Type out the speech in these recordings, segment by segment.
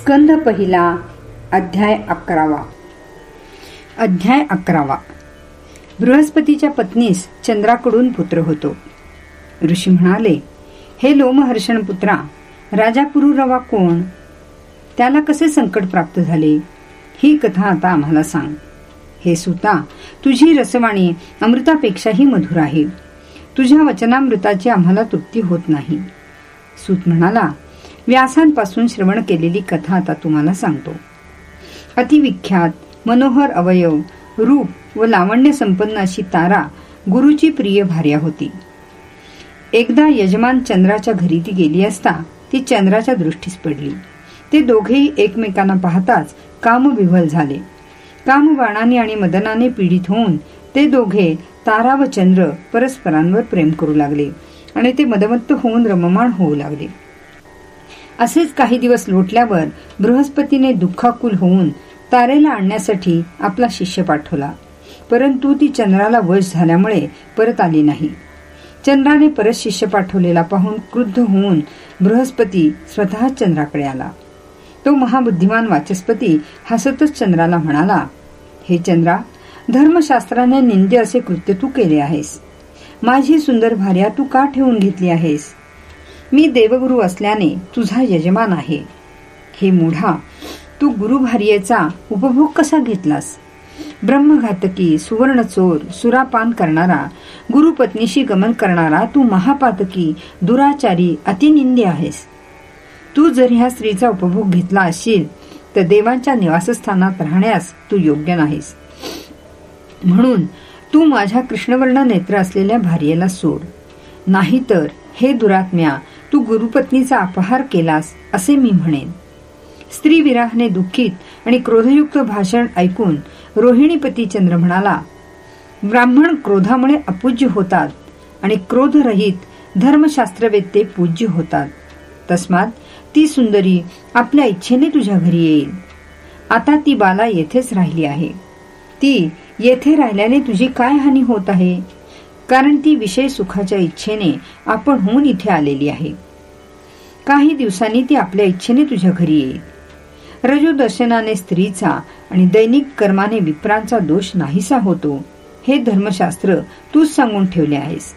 स्कंध पहिला अध्याय अकरावा. अध्याय अकरावा. बृहस्पतीच्या पत्नीस चंद्राकडून पुत्र होतो. ऋषी म्हणाले हे लोमहर्षण पुत्रा राजा पुरुरवा कोण? त्याला कसे संकट प्राप्त झाले? ही कथा आता आम्हाला सांग. हे सुता तुझी रसवाणी अमृतापेक्षाही मधुर आहे. तुझ्या वचनामृताची आम्हाला तृप्ती होत नाही. सूत म्हणाला व्यासांपासून श्रवण केलेली कथा आता तुम्हाला सांगतो. अतिविख्यात मनोहर अवयव रूप व लावण्य संपन्न अशी तारा गुरुची प्रिय भार्या होती. एकदा यजमान चंद्राच्या घरी ती गेली असता ती चंद्राच्या दृष्टीस पडली. ते दोघेही एकमेकांना पाहताच कामविव्हल झाले. कामबाणाने आणि मदनाने पीडित होऊन ते दोघे तारा व चंद्र परस्परांवर प्रेम करू लागले आणि ते मदमत्त होऊन रममाण होऊ लागले. असेच काही दिवस लोटल्यावर बृहस्पतीने दुःखाकुल होऊन तारेला आणण्यासाठी आपला शिष्य पाठवला. परंतु ती चंद्राला वश झाल्यामुळे परत आली नाही. चंद्राने परत शिष्य पाठवलेला पाहून क्रुद्ध होऊन बृहस्पती स्वतः चंद्राकडे आला. तो महाबुद्धिमान वाचस्पती हसतच चंद्राला म्हणाला हे चंद्रा धर्मशास्त्राने निंदे असे कृत्य तू केले आहेस. माझी सुंदर भार्या तू का ठेवून घेतली आहेस? मी देवगुरु असल्याने तुझा यजमान आहे. हे मुढा तू गुरुभार्येचा उपभोग कसा घेतलास? ब्रह्मघातकी सुवर्ण चोर सुरापान करणारा गुरुपत्नीशी गमन करणारा तू महापातकी दुराचारी अतिनिंदी आहेस. तू जर ह्या स्त्रीचा उपभोग घेतला असशील तर देवांच्या निवासस्थानात राहण्यास तू योग्य नाहीस. म्हणून तू माझ्या कृष्णवर्ण नेत्र असलेल्या भार्येला सोड. नाहीतर हे दुरात्म्या तू गुरुपत्नीचा अपहार केलास असे मी म्हणेन. स्त्री विराहने दुःखित आणि क्रोधयुक्त भाषण ऐकून रोहिणीपती चंद्र म्हणाला ब्राह्मण क्रोधामुळे अपूज्य होतात आणि क्रोधरहित धर्मशास्त्रवेत्ते पूज्य होतात. तस्मात ती सुंदरी आपल्या इच्छेने तुझ्या घरी येईल. आता ती बाला येथेच राहिली आहे. ती येथे राहिल्याने तुझी काय हानी होत आहे? कारण ती विषय सुखाच्या इच्छेने आपण होऊन इथे आलेली आहे. काही दिवसांनी ती आपल्या इच्छेने तुझ्या घरी येईल. रजोदर्शनाने स्त्रीचा आणि दैनिक कर्माने विप्रांचा दोष नाहीसा होतो हे धर्मशास्त्र तूच सांगून ठेवले आहेस.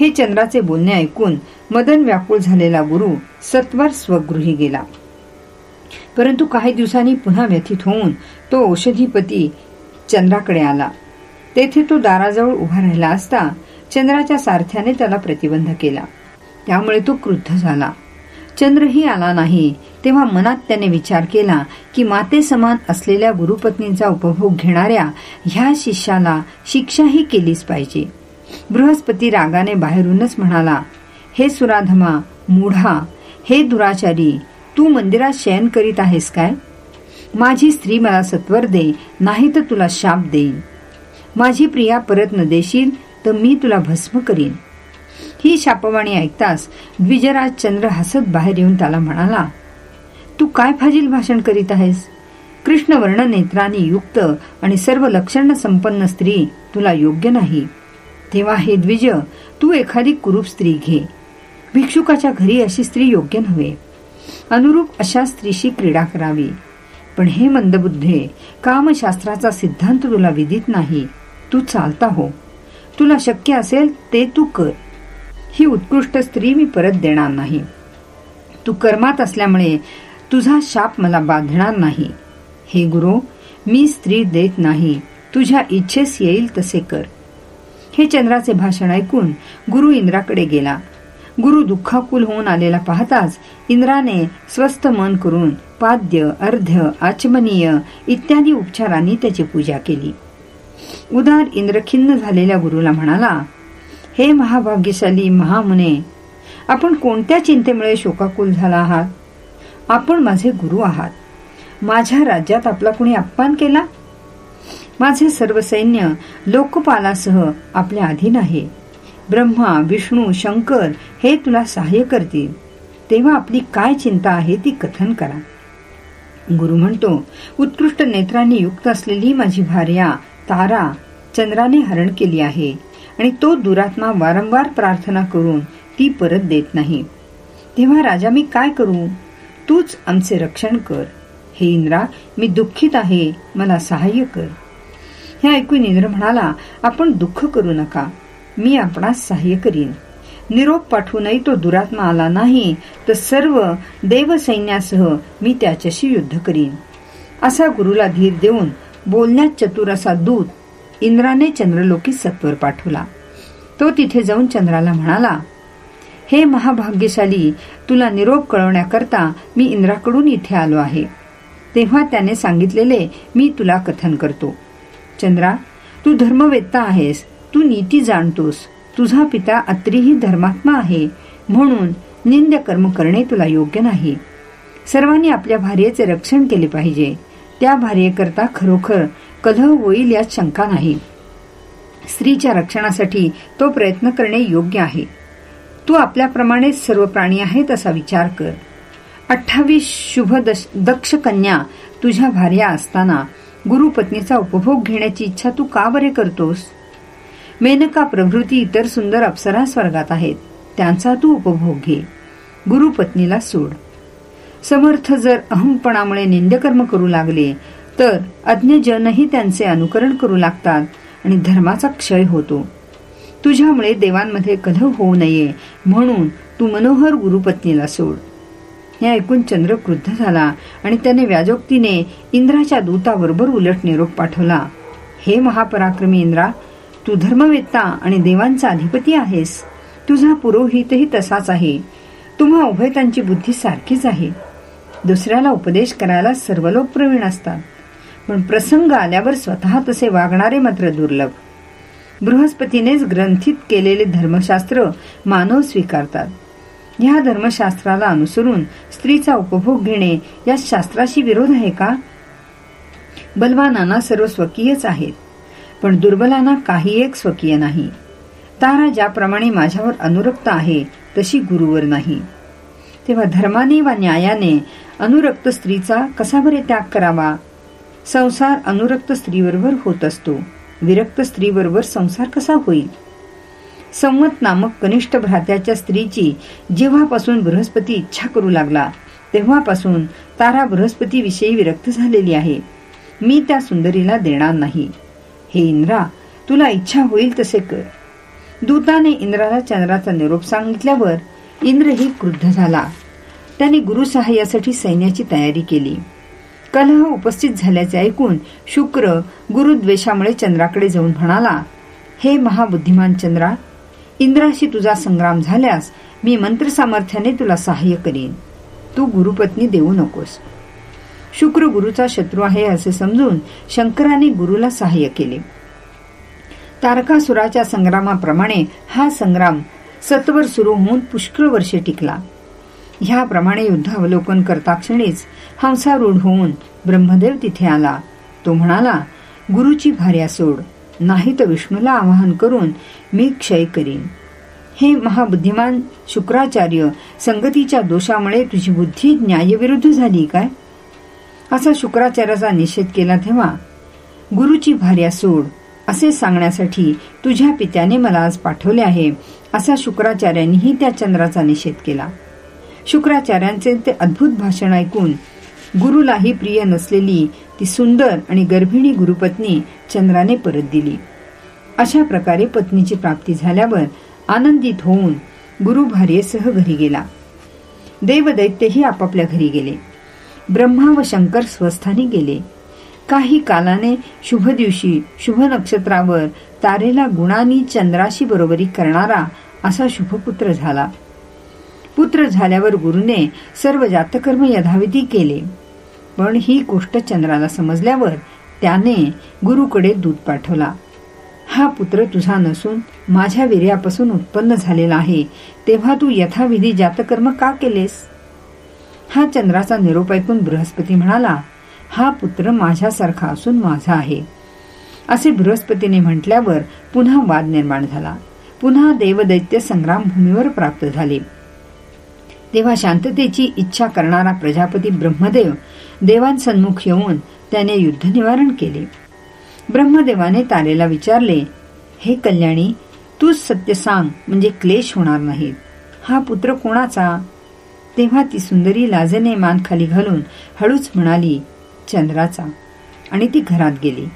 हे चंद्राचे बोलणे ऐकून मदन व्याकुळ झालेला गुरु सत्वर स्वगृही गेला. परंतु काही दिवसांनी पुन्हा व्यथित होऊन तो औषधीपती चंद्राकडे आला. तेथे तो दाराजवळ उभा राहिला असता चंद्राच्या सारथ्याने त्याला प्रतिबंध केला. त्यामुळे तो क्रुद्ध झाला. चंद्रही आला नाही तेव्हा मनात त्याने विचार केला की माते समान असलेल्या गुरुपत्नीचा उपभोग घेणाऱ्या ह्या शिष्याला शिक्षाही केलीच पाहिजे. बृहस्पती रागाने बाहेरूनच म्हणाला हे सुराधमा मूढा हे दुराचारी तू मंदिरात शयन करीत आहेस काय? माझी स्त्री मला सत्वर दे नाही तर तुला शाप देईन. माझी प्रिया परत न देशील तर मी तुला भस्म करीन. ही शापवाणी ऐकताच द्विजराज चंद्र हसत बाहेर येऊन त्याला म्हणाला तू काय फाजील भाषण करीत आहेस? कृष्णवर्ण नेत्रांनी युक्त आणि सर्व लक्षण संपन्न स्त्री तुला योग्य नाही. तेव्हा हे द्विज तू एखादी कुरूप स्त्री घे. भिक्षुकाच्या घरी अशी स्त्री योग्य नव्हे. अनुरूप अशा स्त्रीशी क्रीडा करावी. पण हे मंदबुद्धे कामशास्त्राचा सिद्धांत तुला विदित नाही. तू चालता हो. तुला शक्य असेल ते तू कर. ही उत्कृष्ट स्त्री मी परत देणार नाही. तू कर्मात असल्यामुळे तुझा शाप मला बांधणार नाही. हे गुरु मी स्त्री देत नाही. तुझ्या इच्छेस येईल तसे कर. हे चंद्राचे भाषण ऐकून गुरु इंद्राकडे गेला. गुरु दुःखाकुल होऊन आलेला पाहताच इंद्राने स्वस्थ मन करून पाद्य अर्ध्य आचमनीय इत्यादी उपचारांनी त्याची पूजा केली. उदार इंद्रखिन्न झालेल्या गुरुला म्हणाला हे महाभाग्यशाली महामुने आपण कोणत्या चिंतेमुळे शोकाकुल झाला आहात? आपण माझे गुरु आहात. माझ्या राज्यात आपला कुणी अपमान केला? माझे सर्व सैन्य लोकपालासह आपल्या अधीन आहे. ब्रह्मा विष्णू शंकर हे तुला सहाय्य करतील. तेव्हा आपली काय चिंता आहे ती कथन करा. गुरु म्हणतो उत्कृष्ट नेत्रांनी युक्त असलेली माझी भार्या तारा चंद्राने हरण केली आहे आणि तो दुरात्मा वारंवार प्रार्थना करून ती परत देत नाही. तेव्हा राजा मी काय करू? तूच आमचे रक्षण कर. हे इंद्रा मी दुःखित आहे. मला सहाय्य कर. हे ऐकून इंद्र म्हणाला आपण दुःख करू नका. मी आपणास सहाय्य करीन. निरोप पाठवूनही तो दुरात्मा आला नाही तर सर्व देवसैन्यासह मी त्याच्याशी युद्ध करीन. असा गुरुला धीर देऊन बोलण्यात चतुर असा दूत इंद्राने चंद्रलोकी सत्वर पाठवला. तो तिथे जाऊन चंद्राला म्हणाला हे महाभाग्यशाली तुला निरोप कळवण्याकरता मी इंद्राकडून इथे आलो आहे. तेव्हा त्याने सांगितलेले मी तुला कथन करतो. चंद्रा तू धर्मवेत्ता आहेस तू नीती जाणतोस तुझा पिता अत्रीही धर्मात्मा आहे म्हणून निंद्य कर्म करणे तुला योग्य नाही. सर्वांनी आपल्या भार्येचे रक्षण केले पाहिजे. त्या भार्येकरता खरोखर कलह होईल यात शंका नाही. स्त्रीच्या रक्षणासाठी तो प्रयत्न करणे योग्य आहे. तू आपल्याप्रमाणे सर्व प्राणी आहेत असा विचार कर. अठ्ठावीस शुभ दक्ष कन्या तुझ्या भार्या असताना गुरुपत्नीचा उपभोग घेण्याची इच्छा तू का बरे करतोस? मेनका प्रभृती इतर सुंदर अप्सरा स्वर्गात आहेत. त्यांचा तू उपभोग घे. गुरुपत्नीला सोड. समर्थ जर अहमपणामुळे निंदकर्म करू लागले तर अज्ञजनही त्यांचे अनुकरण करू लागतात आणि धर्माचा क्षय होतो. तुझ्यामुळे देवांमध्ये कलह होऊ नये म्हणून तू मनोहर गुरुपत्नीला सोड. हे ऐकून चंद्र क्रुद्ध झाला आणि त्याने व्याजोक्तीने इंद्राच्या दूताबरोबर उलट निरोप पाठवला. हे महापराक्रमी इंद्रा तू धर्मवेत्ता आणि देवांचा अधिपती आहेस. तुझा पुरोहितही तसाच आहे. तुम्हा उभयतांची बुद्धी सारखीच आहे. दुसऱ्याला उपदेश करायला सर्व लोक प्रवीण असतात. पण प्रसंग आल्यावर स्वतः तसे वागणारे मात्र दुर्लभ. बृहस्पतीनेच ग्रंथित केलेले धर्मशास्त्र मानव स्वीकारतात. ह्या धर्मशास्त्राला अनुसरून स्त्रीचा उपभोग घेणे या शास्त्राशी विरोध आहे का? बलवानांना सर्व स्वकीयच आहेत पण दुर्बलांना काही एक स्वकीय नाही. तारा ज्याप्रमाणे माझ्यावर अनुरक्त आहे तशी गुरुवर नाही. तेव्हा धर्माने वा न्यायाने अनुरक्त स्त्रीचा कसा बरे त्याग करावा? संसार अनुरक्त स्त्रीबरोबर होत असतो. विरक्त स्त्रीबरोबर संसार कसा होईल? संवत नामक कनिष्ठ भ्रात्याच्या स्त्रीची जेव्हापासून बृहस्पती इच्छा करू लागला तेव्हापासून तारा बृहस्पतीविषयी विरक्त झालेली आहे. मी त्या सुंदरीला देणार नाही. हे इंद्रा तुला इच्छा होईल तसे कर. दूताने इंद्राला चंद्राचा निरोप सांगितल्यावर इंद्रही क्रुद्ध झाला. त्याने गुरुसहाय्यासाठी सैन्याची तयारी केली. कलह उपस्थित झाल्याचे ऐकून शुक्र गुरुद्वेषामुळे चंद्राकडे जाऊन म्हणाला हे महाबुद्धिमान चंद्रा इंद्राशी तुझा संग्राम झाल्यास मी मंत्र सामर्थ्याने तुला सहाय्य करीन. तू गुरुपत्नी देऊ नकोस. शुक्र गुरुचा शत्रू आहे असे समजून शंकराने गुरुला सहाय्य केले. तारकासुराच्या संग्रामाप्रमाणे हा संग्राम सत्वर सुरू होऊन पुष्कळ वर्षे टिकला. ह्याप्रमाणे युद्धावलोकन करता क्षणीच हंसारूढ होऊन ब्रह्मदेव तिथे आला. तो म्हणाला गुरुची भार्या सोड नाही तर विष्णूला आवाहन करून मी क्षय करीन. हे महाबुद्धिमान शुक्राचार्य संगतीच्या दोषामुळे तुझी बुद्धी न्यायविरुद्ध झाली काय? असा शुक्राचार्याचा निषेध केला तेव्हा गुरुची भार्या सोड असे सांगण्यासाठी तुझ्या पित्याने मला आज पाठवले आहे असा शुक्राचार्यांनीही त्या चंद्राचा निषेध केला. शुक्राचार्यांचे ते अद्भुत भाषण ऐकून गुरुलाही प्रिय नसलेली ती सुंदर आणि गर्भिणी गुरुपत्नी चंद्राने परत दिली. अशा प्रकारे पत्नीची प्राप्ती झाल्यावर आनंदित होऊन गुरु भार्येसह घरी गेला. देवदैत्यही आपापल्या घरी गेले. ब्रह्मा व शंकर स्वस्थानी गेले. काही कालाने शुभ दिवशी शुभ नक्षत्रावर तारेला गुणांनी चंद्राशी बरोबरी करणारा असा शुभपुत्र झाला. पुत्र झाल्यावर गुरुने सर्व जातकर्म यथाविधी केले. पण ही गोष्ट चंद्राला समजल्यावर त्याने गुरुकडे दूध पाठवला. हा पुत्र तुझा नसून माझ्या वीर्यापासून उत्पन्न झालेला आहे. तेव्हा तू यथाविधी जातकर्म का केलेस? हा चंद्राचा निरोप ऐकून बृहस्पती म्हणाला हा पुत्र माझ्यासारखा असून माझा आहे. असे बृहस्पतीने म्हटल्यावर पुन्हा वाद निर्माण झाला. पुन्हा देवदैत्य संग्राम भूमीवर प्राप्त झाले. तेव्हा शांततेची इच्छा करणारा प्रजापती ब्रह्मदेव देवांसन्मुख येऊन त्याने युद्ध निवारण केले. ब्रह्मदेवाने तारेला विचारले हे कल्याणी तूच सत्य सांग म्हणजे क्लेश होणार नाहीत हा पुत्र कोणाचा? तेव्हा ती सुंदरी लाजेने मान खाली घालून हळूच म्हणाली चंद्राचा. आणि ती घरात गेली.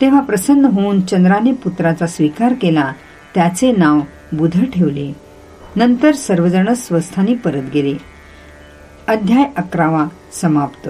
तेव्हा प्रसन्न होऊन चंद्राने पुत्राचा स्वीकार केला त्याचे नाव बुध ठेवले. नंतर सर्वजण स्वस्थानी परत गेले. अध्याय अकरावा समाप्त.